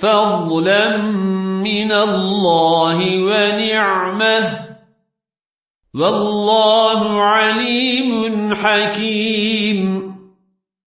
فضلا من الله ونعمه والله عليم حكيم